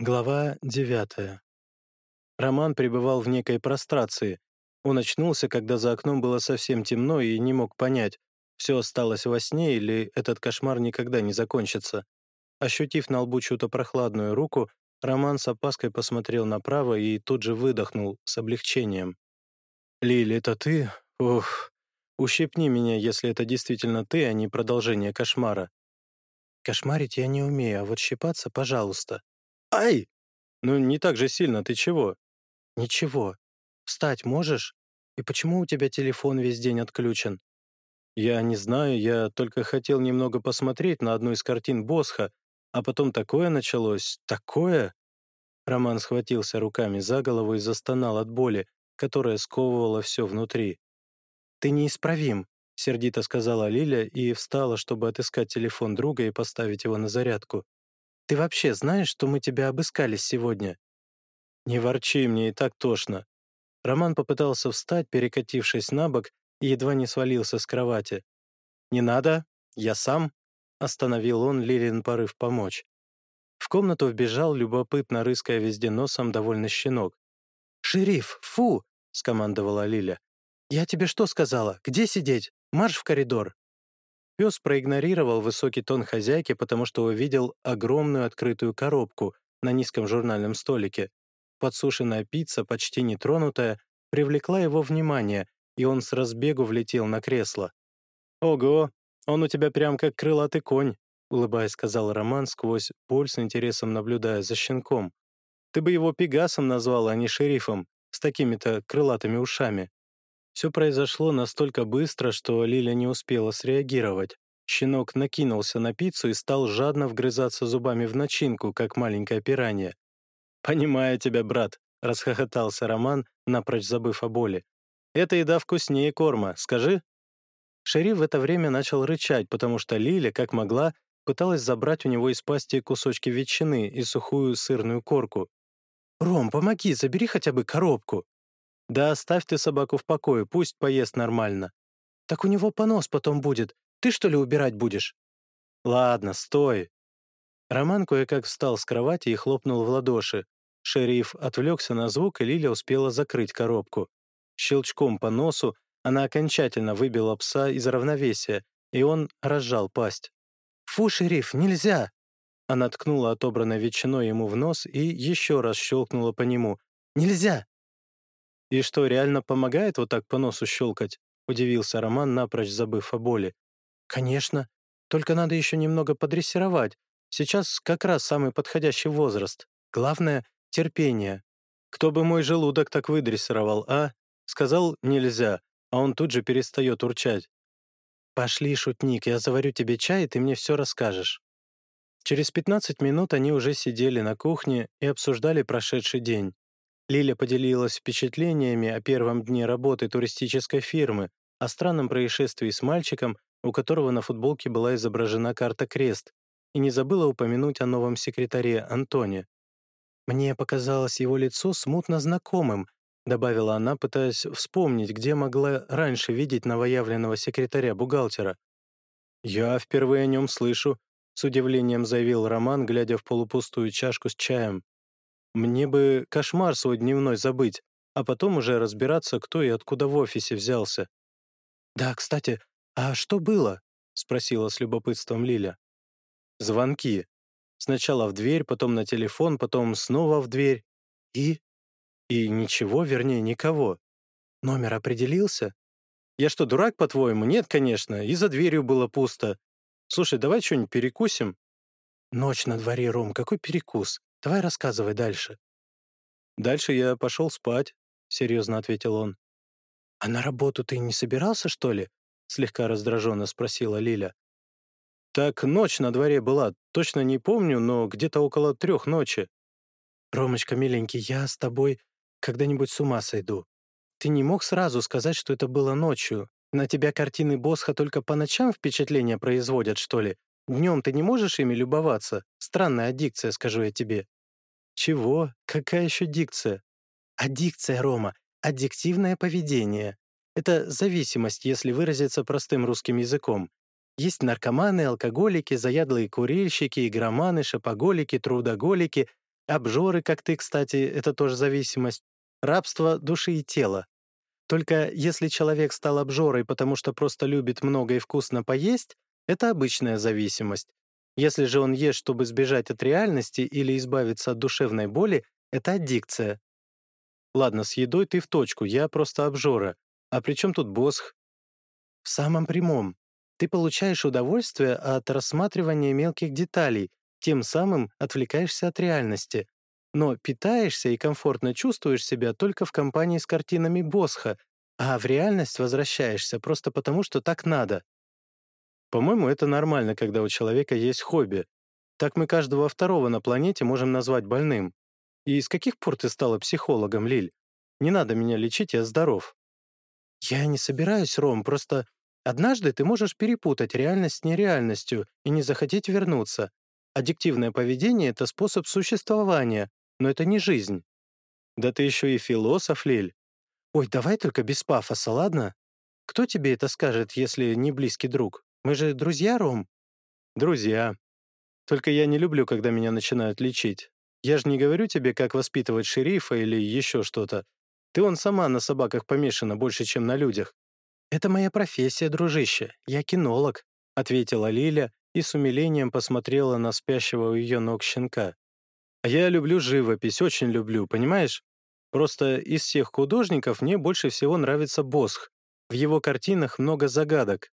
Глава 9. Роман пребывал в некой прострации. Он очнулся, когда за окном было совсем темно и не мог понять, все осталось во сне или этот кошмар никогда не закончится. Ощутив на лбу чью-то прохладную руку, Роман с опаской посмотрел направо и тут же выдохнул с облегчением. «Лили, это ты? Ух, ущипни меня, если это действительно ты, а не продолжение кошмара». «Кошмарить я не умею, а вот щипаться — пожалуйста», «Ай!» «Ну, не так же сильно, ты чего?» «Ничего. Встать можешь? И почему у тебя телефон весь день отключен?» «Я не знаю, я только хотел немного посмотреть на одну из картин Босха, а потом такое началось, такое!» Роман схватился руками за голову и застонал от боли, которая сковывала все внутри. «Ты неисправим», — сердито сказала Лиля и встала, чтобы отыскать телефон друга и поставить его на зарядку. Ты вообще знаешь, что мы тебя обыскали сегодня?» «Не ворчи, мне и так тошно». Роман попытался встать, перекатившись на бок, и едва не свалился с кровати. «Не надо, я сам», — остановил он Лилин порыв помочь. В комнату вбежал, любопытно рыская везде носом, довольно щенок. «Шериф, фу!» — скомандовала Лиля. «Я тебе что сказала? Где сидеть? Марш в коридор!» Пес проигнорировал высокий тон хозяйки, потому что увидел огромную открытую коробку на низком журнальном столике. Подсушенная пицца, почти нетронутая, привлекла его внимание, и он с разбегу влетел на кресло. «Ого, он у тебя прям как крылатый конь», улыбаясь, сказал Роман сквозь боль с интересом наблюдая за щенком. «Ты бы его Пегасом назвал, а не шерифом, с такими-то крылатыми ушами». Все произошло настолько быстро, что Лиля не успела среагировать. Щенок накинулся на пиццу и стал жадно вгрызаться зубами в начинку, как маленькое пиранье. «Понимаю тебя, брат», — расхохотался Роман, напрочь забыв о боли. «Эта еда вкуснее корма, скажи?» Шериф в это время начал рычать, потому что Лиля, как могла, пыталась забрать у него из пасти кусочки ветчины и сухую сырную корку. «Ром, помоги, забери хотя бы коробку», «Да оставь ты собаку в покое, пусть поест нормально». «Так у него понос потом будет. Ты что ли убирать будешь?» «Ладно, стой». Роман кое-как встал с кровати и хлопнул в ладоши. Шериф отвлекся на звук, и Лиля успела закрыть коробку. Щелчком по носу она окончательно выбила пса из равновесия, и он разжал пасть. «Фу, шериф, нельзя!» Она ткнула отобранной ветчиной ему в нос и еще раз щелкнула по нему. «Нельзя! «И что, реально помогает вот так по носу щелкать?» — удивился Роман, напрочь забыв о боли. «Конечно. Только надо еще немного подрессировать. Сейчас как раз самый подходящий возраст. Главное — терпение. Кто бы мой желудок так выдрессировал, а? Сказал «нельзя», а он тут же перестает урчать. «Пошли, шутник, я заварю тебе чай, и ты мне все расскажешь». Через 15 минут они уже сидели на кухне и обсуждали прошедший день. Лиля поделилась впечатлениями о первом дне работы туристической фирмы, о странном происшествии с мальчиком, у которого на футболке была изображена карта крест, и не забыла упомянуть о новом секретаре Антоне. «Мне показалось его лицо смутно знакомым», добавила она, пытаясь вспомнить, где могла раньше видеть новоявленного секретаря-бухгалтера. «Я впервые о нем слышу», — с удивлением заявил Роман, глядя в полупустую чашку с чаем. Мне бы кошмар свой дневной забыть, а потом уже разбираться, кто и откуда в офисе взялся. «Да, кстати, а что было?» — спросила с любопытством Лиля. «Звонки. Сначала в дверь, потом на телефон, потом снова в дверь. И? И ничего, вернее, никого. Номер определился? Я что, дурак, по-твоему? Нет, конечно, и за дверью было пусто. Слушай, давай что-нибудь перекусим?» «Ночь на дворе, Ром, какой перекус? Давай рассказывай дальше». «Дальше я пошел спать», — серьезно ответил он. «А на работу ты не собирался, что ли?» — слегка раздраженно спросила Лиля. «Так ночь на дворе была, точно не помню, но где-то около трех ночи». «Ромочка, миленький, я с тобой когда-нибудь с ума сойду. Ты не мог сразу сказать, что это было ночью. На тебя картины Босха только по ночам впечатления производят, что ли? Днем ты не можешь ими любоваться? Странная аддикция, скажу я тебе». Чего? Какая еще дикция? Аддикция, Рома. Аддиктивное поведение. Это зависимость, если выразиться простым русским языком. Есть наркоманы, алкоголики, заядлые курильщики, игроманы, шопоголики, трудоголики, Обжоры, как ты, кстати, это тоже зависимость. Рабство души и тела. Только если человек стал обжорой, потому что просто любит много и вкусно поесть, это обычная зависимость. Если же он ест, чтобы сбежать от реальности или избавиться от душевной боли, это аддикция. Ладно, с едой ты в точку, я просто обжора. А при чем тут босх? В самом прямом. Ты получаешь удовольствие от рассматривания мелких деталей, тем самым отвлекаешься от реальности. Но питаешься и комфортно чувствуешь себя только в компании с картинами Босха, а в реальность возвращаешься просто потому, что так надо. По-моему, это нормально, когда у человека есть хобби. Так мы каждого второго на планете можем назвать больным. И с каких пор ты стала психологом, Лиль? Не надо меня лечить, я здоров. Я не собираюсь, Ром, просто однажды ты можешь перепутать реальность с нереальностью и не захотеть вернуться. Аддиктивное поведение — это способ существования, но это не жизнь. Да ты еще и философ, Лиль. Ой, давай только без пафоса, ладно? Кто тебе это скажет, если не близкий друг? Мы же друзья, Ром? Друзья. Только я не люблю, когда меня начинают лечить. Я же не говорю тебе, как воспитывать шерифа или еще что-то. Ты он сама на собаках помешана больше, чем на людях. Это моя профессия, дружище. Я кинолог, — ответила Лиля, и с умилением посмотрела на спящего у ее ног щенка. «А «Я люблю живопись, очень люблю, понимаешь? Просто из всех художников мне больше всего нравится Босх. В его картинах много загадок.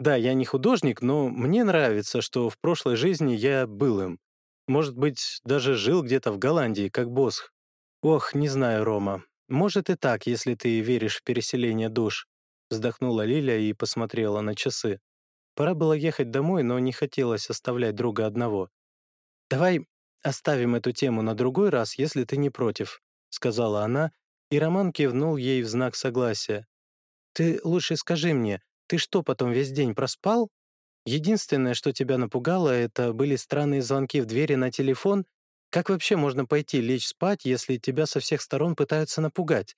Да, я не художник, но мне нравится, что в прошлой жизни я был им. Может быть, даже жил где-то в Голландии, как Босх. Ох, не знаю, Рома. Может и так, если ты веришь в переселение душ. Вздохнула Лиля и посмотрела на часы. Пора было ехать домой, но не хотелось оставлять друга одного. «Давай оставим эту тему на другой раз, если ты не против», — сказала она, и Роман кивнул ей в знак согласия. «Ты лучше скажи мне, ты что, потом весь день проспал? Единственное, что тебя напугало, это были странные звонки в двери на телефон. Как вообще можно пойти лечь спать, если тебя со всех сторон пытаются напугать?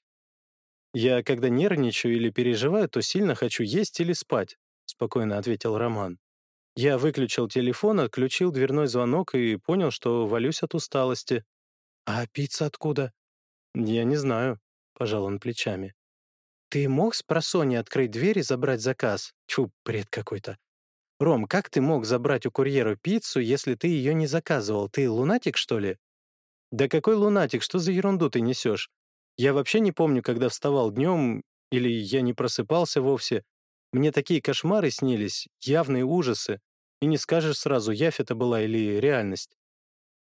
Я, когда нервничаю или переживаю, то сильно хочу есть или спать спокойно ответил Роман. Я выключил телефон, отключил дверной звонок и понял, что валюсь от усталости. «А пицца откуда?» «Я не знаю», — пожал он плечами. «Ты мог с просони открыть дверь и забрать заказ? Тьфу, бред какой-то. Ром, как ты мог забрать у курьера пиццу, если ты ее не заказывал? Ты лунатик, что ли?» «Да какой лунатик? Что за ерунду ты несешь? Я вообще не помню, когда вставал днем, или я не просыпался вовсе. Мне такие кошмары снились, явные ужасы. И не скажешь сразу, явь это была или реальность.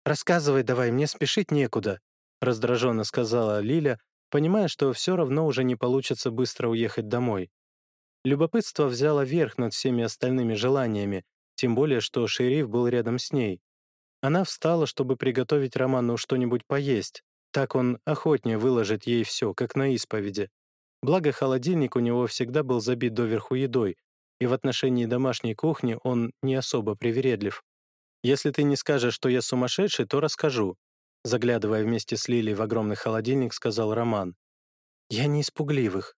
«Рассказывай давай, мне спешить некуда», — раздраженно сказала Лиля, понимая, что все равно уже не получится быстро уехать домой. Любопытство взяло верх над всеми остальными желаниями, тем более, что шериф был рядом с ней. Она встала, чтобы приготовить Роману что-нибудь поесть. Так он охотнее выложит ей все, как на исповеди. Благо, холодильник у него всегда был забит доверху едой, и в отношении домашней кухни он не особо привередлив. «Если ты не скажешь, что я сумасшедший, то расскажу», заглядывая вместе с Лилей в огромный холодильник, сказал Роман. «Я не испугливых.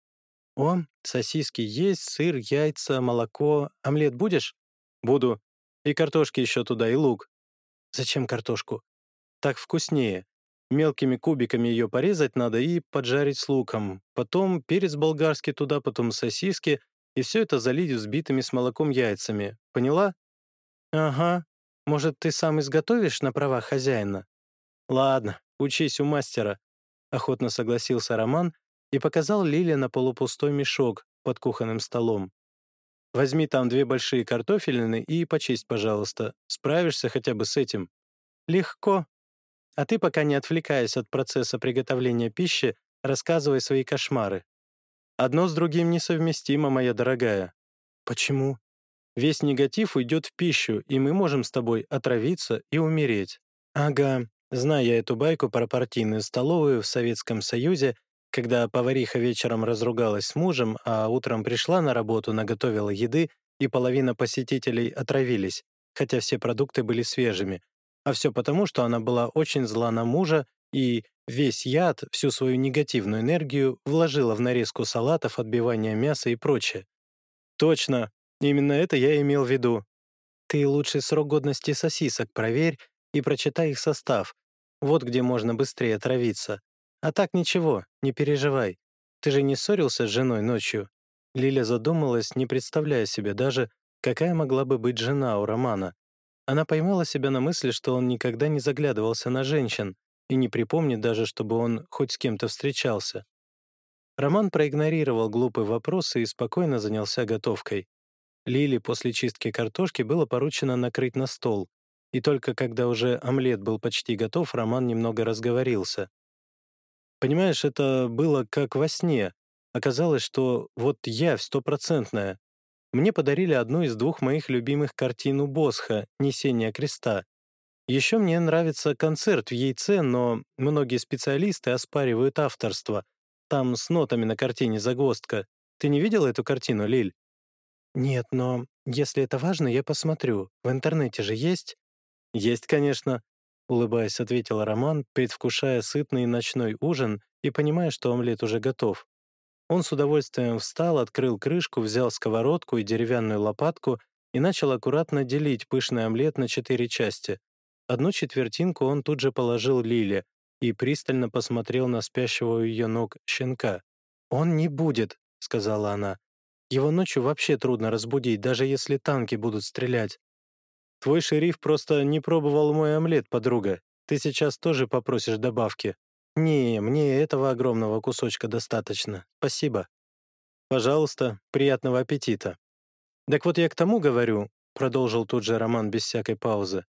О, сосиски есть, сыр, яйца, молоко. Омлет будешь?» «Буду. И картошки еще туда, и лук». «Зачем картошку?» «Так вкуснее. Мелкими кубиками ее порезать надо и поджарить с луком. Потом перец болгарский туда, потом сосиски. И все это залить взбитыми с молоком яйцами. Поняла? Ага. Может, ты сам изготовишь на правах хозяина? Ладно, учись у мастера. Охотно согласился Роман и показал Лиле на полупустой мешок под кухонным столом. Возьми там две большие картофелины и почисть, пожалуйста. Справишься хотя бы с этим. Легко, а ты пока не отвлекаясь от процесса приготовления пищи, рассказывай свои кошмары. Одно с другим несовместимо, моя дорогая. Почему? Весь негатив уйдет в пищу, и мы можем с тобой отравиться и умереть. Ага, зная эту байку про партийную столовую в Советском Союзе, когда повариха вечером разругалась с мужем, а утром пришла на работу, наготовила еды, и половина посетителей отравились, хотя все продукты были свежими, а все потому, что она была очень зла на мужа и весь яд, всю свою негативную энергию вложила в нарезку салатов, отбивание мяса и прочее. Точно, именно это я имел в виду. Ты лучший срок годности сосисок проверь и прочитай их состав. Вот где можно быстрее отравиться. А так ничего, не переживай. Ты же не ссорился с женой ночью?» Лиля задумалась, не представляя себе даже, какая могла бы быть жена у Романа. Она поймала себя на мысли, что он никогда не заглядывался на женщин и не припомнит даже, чтобы он хоть с кем-то встречался. Роман проигнорировал глупый вопрос и спокойно занялся готовкой. Лили после чистки картошки было поручено накрыть на стол, и только когда уже омлет был почти готов, Роман немного разговорился. Понимаешь, это было как во сне. Оказалось, что вот я стопроцентная. Мне подарили одну из двух моих любимых картин у Босха «Несение креста». Еще мне нравится концерт в яйце, но многие специалисты оспаривают авторство. Там с нотами на картине загвоздка. Ты не видела эту картину, Лиль? Нет, но если это важно, я посмотрю. В интернете же есть? «Есть, конечно», — улыбаясь, ответил Роман, предвкушая сытный ночной ужин и понимая, что омлет уже готов. Он с удовольствием встал, открыл крышку, взял сковородку и деревянную лопатку и начал аккуратно делить пышный омлет на четыре части. Одну четвертинку он тут же положил Лиле и пристально посмотрел на спящего у ее ног щенка. «Он не будет», — сказала она. «Его ночью вообще трудно разбудить, даже если танки будут стрелять. Твой шериф просто не пробовал мой омлет, подруга. Ты сейчас тоже попросишь добавки. Не, мне этого огромного кусочка достаточно. Спасибо. Пожалуйста, приятного аппетита. Так вот я к тому говорю, продолжил тут же Роман без всякой паузы.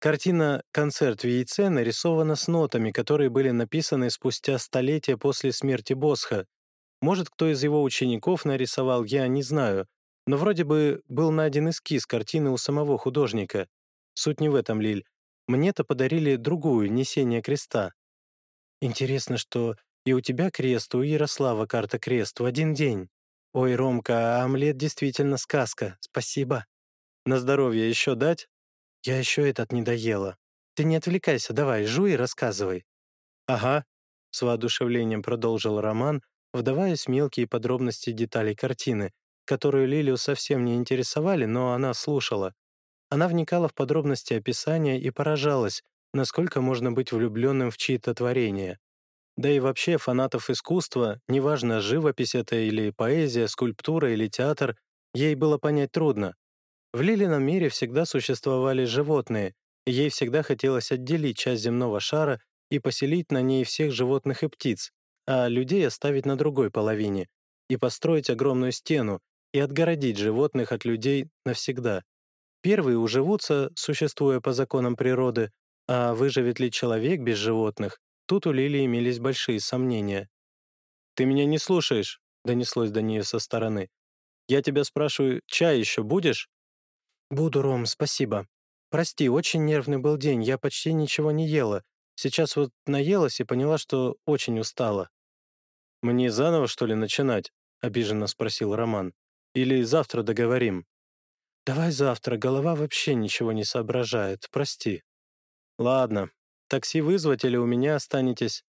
Картина «Концерт в яйце» нарисована с нотами, которые были написаны спустя столетия после смерти Босха. Может, кто из его учеников нарисовал, я не знаю, но вроде бы был найден эскиз картины у самого художника. Суть не в этом, Лиль. Мне-то подарили другую, несение креста. Интересно, что и у тебя крест, у Ярослава карта крест в один день. Ой, Ромка, а омлет действительно сказка. Спасибо. На здоровье еще дать? Я еще этот не доела. Ты не отвлекайся, давай, жуй и рассказывай. Ага, с воодушевлением продолжил Роман, вдаваясь в мелкие подробности деталей картины, которую Лилию совсем не интересовали, но она слушала. Она вникала в подробности описания и поражалась, насколько можно быть влюбленным в чьи-то творения. Да и вообще фанатов искусства, неважно, живопись это или поэзия, скульптура или театр, ей было понять трудно. В Лилином мире всегда существовали животные, и ей всегда хотелось отделить часть земного шара и поселить на ней всех животных и птиц, а людей оставить на другой половине, и построить огромную стену, и отгородить животных от людей навсегда. Первые уживутся, существуя по законам природы, а выживет ли человек без животных, тут у Лили имелись большие сомнения. «Ты меня не слушаешь», — донеслось до нее со стороны. «Я тебя спрашиваю, чай еще будешь?» «Буду, Ром, спасибо. Прости, очень нервный был день, я почти ничего не ела. Сейчас вот наелась и поняла, что очень устала». «Мне заново, что ли, начинать?» — обиженно спросил Роман. Или завтра договорим?» «Давай завтра, голова вообще ничего не соображает, прости». «Ладно, такси вызвать или у меня останетесь?»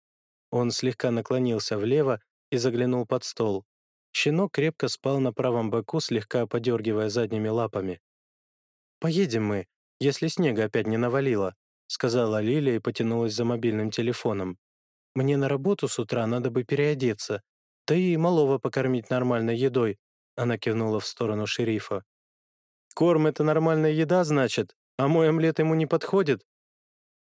Он слегка наклонился влево и заглянул под стол. Щенок крепко спал на правом боку, слегка подергивая задними лапами. «Поедем мы, если снега опять не навалило», сказала Лилия и потянулась за мобильным телефоном. «Мне на работу с утра надо бы переодеться, да и малого покормить нормальной едой, она кивнула в сторону шерифа. «Корм — это нормальная еда, значит? А мой омлет ему не подходит?»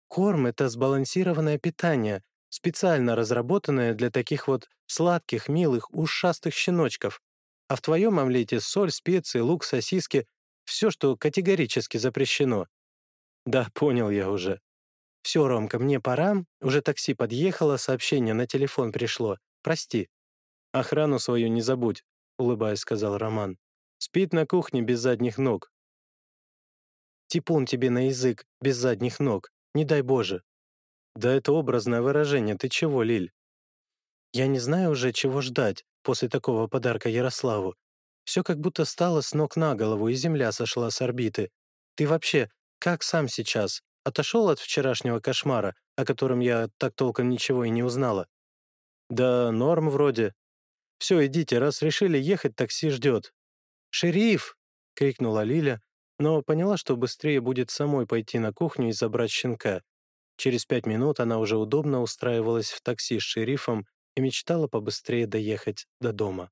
«Корм — это сбалансированное питание, специально разработанное для таких вот сладких, милых, ушастых щеночков. А в твоем омлете соль, специи, лук, сосиски — все, что категорически запрещено». «Да, понял я уже». «Все, Ромка, мне пора. Уже такси подъехало, сообщение на телефон пришло. Прости». «Охрану свою не забудь. — улыбаясь, сказал Роман. «Спит на кухне без задних ног». «Типун тебе на язык, без задних ног. Не дай Боже». «Да это образное выражение. Ты чего, Лиль?» «Я не знаю уже, чего ждать после такого подарка Ярославу. Все как будто стало с ног на голову, и земля сошла с орбиты. Ты вообще, как сам сейчас? Отошел от вчерашнего кошмара, о котором я так толком ничего и не узнала?» «Да норм вроде. «Все, идите, раз решили ехать, такси ждет». «Шериф!» — крикнула Лиля, но поняла, что быстрее будет самой пойти на кухню и забрать щенка. Через пять минут она уже удобно устраивалась в такси с шерифом и мечтала побыстрее доехать до дома.